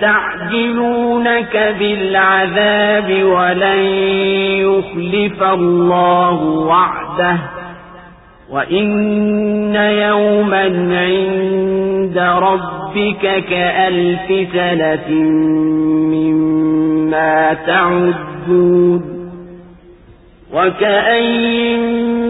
ويستعجلونك بالعذاب ولن يخلف الله وعده وإن يوما عند ربك كألف سنة مما تعدون وكأي من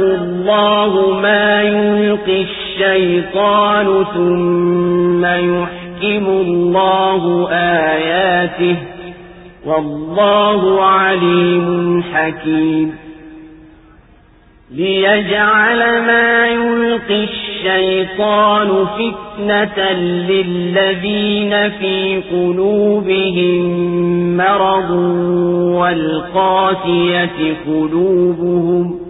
الله ما يلقي الشيطان ثم يحكم الله آياته والله عليم حكيم. ليجعل ما يلقي الشيطان فتنة للذين في قلوبهم مرض والقاسية قلوبهم